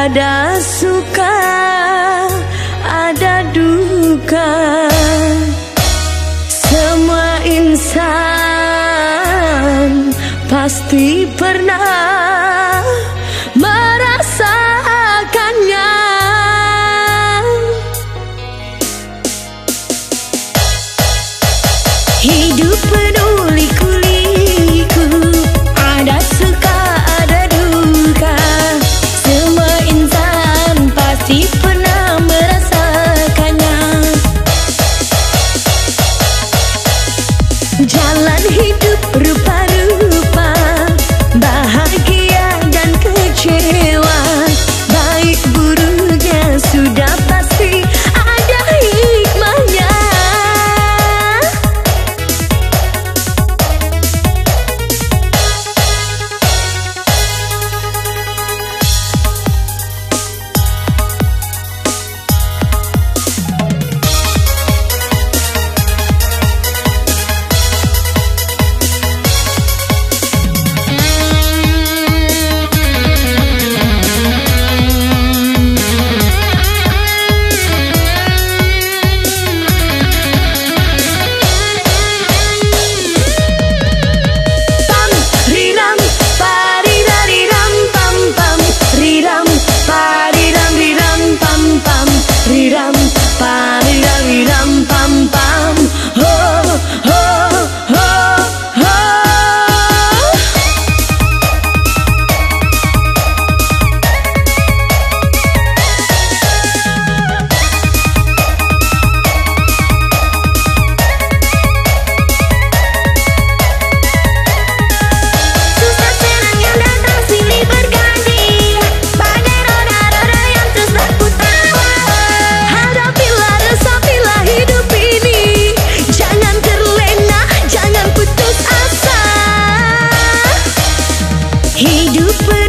Ada suka, ada duka. Semua insan pasti pernah merasakannya. Hidup penuh hidup